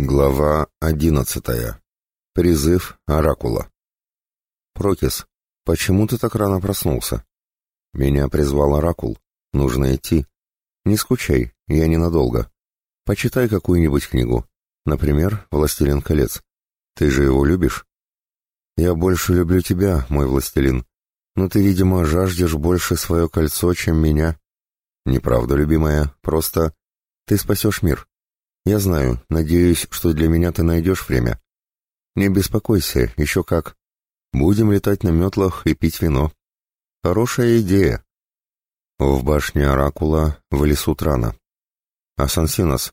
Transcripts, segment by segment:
Глава одиннадцатая. Призыв Оракула. Прокис, почему ты так рано проснулся? Меня призвал Оракул. Нужно идти. Не скучай, я ненадолго. Почитай какую-нибудь книгу. Например, «Властелин колец». Ты же его любишь? Я больше люблю тебя, мой властелин. Но ты, видимо, жаждешь больше свое кольцо, чем меня. Неправда, любимая, просто ты спасешь мир. «Я знаю. Надеюсь, что для меня ты найдешь время. Не беспокойся, еще как. Будем летать на метлах и пить вино. Хорошая идея». В башне Оракула в лесу Трана. «Асансинос,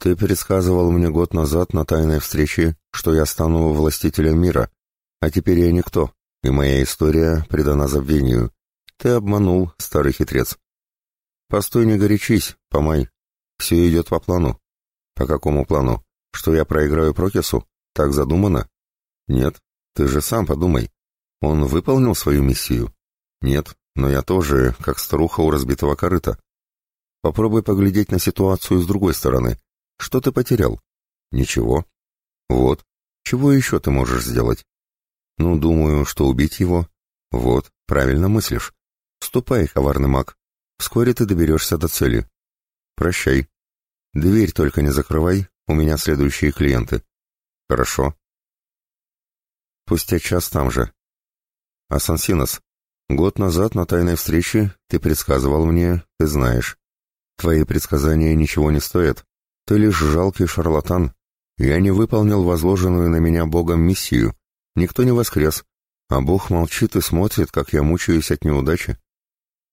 ты предсказывал мне год назад на тайной встрече, что я стану властителем мира, а теперь я никто, и моя история предана забвению. Ты обманул, старый хитрец. Постой, не горячись, помай. Все идет по плану. По какому плану? Что я проиграю Прокису? Так задумано? Нет, ты же сам подумай. Он выполнил свою миссию? Нет, но я тоже, как старуха у разбитого корыта. Попробуй поглядеть на ситуацию с другой стороны. Что ты потерял? Ничего. Вот. Чего еще ты можешь сделать? Ну, думаю, что убить его. Вот, правильно мыслишь. Ступай, коварный маг. Вскоре ты доберешься до цели. Прощай. Дверь только не закрывай, у меня следующие клиенты. Хорошо. Спустя час там же. Асансинос, год назад на тайной встрече ты предсказывал мне, ты знаешь. Твои предсказания ничего не стоят. Ты лишь жалкий шарлатан. Я не выполнил возложенную на меня Богом миссию. Никто не воскрес, а Бог молчит и смотрит, как я мучаюсь от неудачи.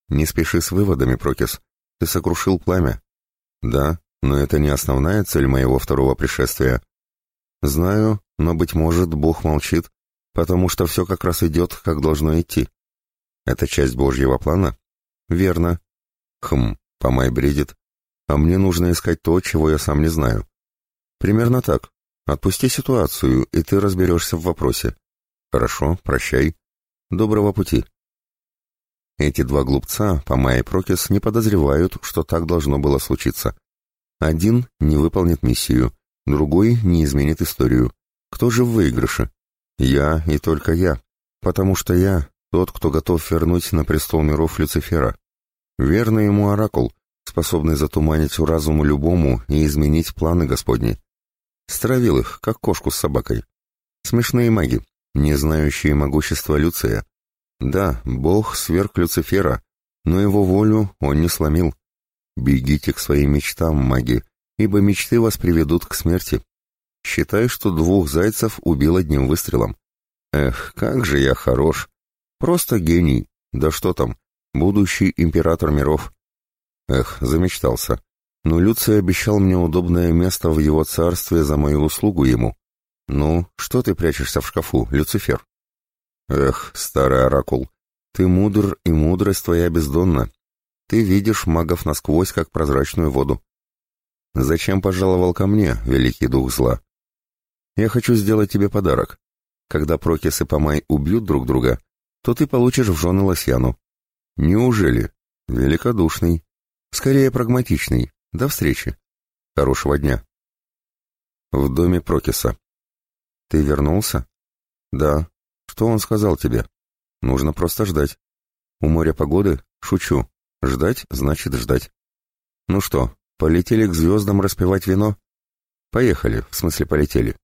Не спеши с выводами, Прокис. Ты сокрушил пламя. Да, но это не основная цель моего второго пришествия. Знаю, но, быть может, Бог молчит, потому что все как раз идет, как должно идти. Это часть Божьего плана? Верно. Хм, Помай бредит. А мне нужно искать то, чего я сам не знаю. Примерно так. Отпусти ситуацию, и ты разберешься в вопросе. Хорошо, прощай. Доброго пути. Эти два глупца, Помай и Прокис, не подозревают, что так должно было случиться. Один не выполнит миссию, другой не изменит историю. Кто же в выигрыше? Я и только я, потому что я тот, кто готов вернуть на престол миров Люцифера. Верный ему оракул, способный затуманить разуму любому и изменить планы Господни. Стравил их, как кошку с собакой. Смешные маги, не знающие могущества Люция. Да, Бог сверг Люцифера, но его волю он не сломил. Бегите к своим мечтам, маги, ибо мечты вас приведут к смерти. Считай, что двух зайцев убил одним выстрелом. Эх, как же я хорош. Просто гений. Да что там, будущий император миров. Эх, замечтался. Но Люций обещал мне удобное место в его царстве за мою услугу ему. Ну, что ты прячешься в шкафу, Люцифер? Эх, старый оракул, ты мудр, и мудрость твоя бездонна. Ты видишь магов насквозь, как прозрачную воду. Зачем пожаловал ко мне, великий дух зла? Я хочу сделать тебе подарок. Когда Прокис и Помай убьют друг друга, то ты получишь в жены Лосьяну. Неужели? Великодушный. Скорее прагматичный. До встречи. Хорошего дня. В доме Прокиса. Ты вернулся? Да. Что он сказал тебе? Нужно просто ждать. У моря погоды? Шучу. Ждать значит ждать. Ну что, полетели к звездам распивать вино? Поехали, в смысле полетели.